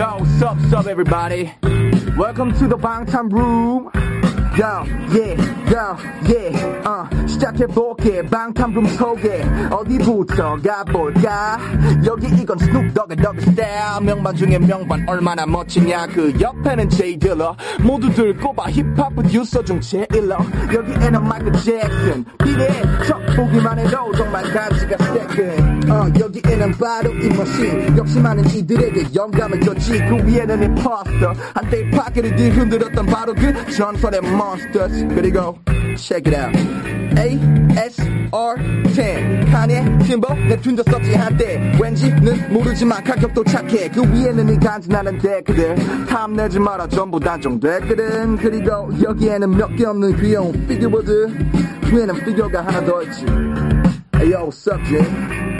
Yo, sup, sup, everybody. Welcome to the Bangtan Room. Yo, yeah, yo, yeah, uh, 시작해볼게. 방탄룸 소개. 어디부터 가볼까? 여기 이건 Snoop Dogg의 Doggystyle. 명반 중에 명반 얼마나 멋지냐. 그 옆에는 J Dilla. 모두들 꼽아 힙합 프로듀서 중 제일로. 여기에는 마이클 잭슨. 비례 척 보기만 해도 정말 가치가 세근. 어, 여기에는 바로 이 머신. 역시 많은 이들에게 영감을 줬지. 그 위에는 임포스터. 한때 파괴를 뒤흔들었던 바로 그 전설의 monsters. 그리고 check it out. ASR10 카니에 팀버 nep튠도 썼지 한때 왠지는 모르지만 가격도 착해 그 위에는 이 간지나는 데크들 탐내지 마라 전부 단종됐거든 그리고 여기에는 몇 개 없는 귀여운 피규어들 위에는 피규어가 하나 더 있지 Hey yo what's up What's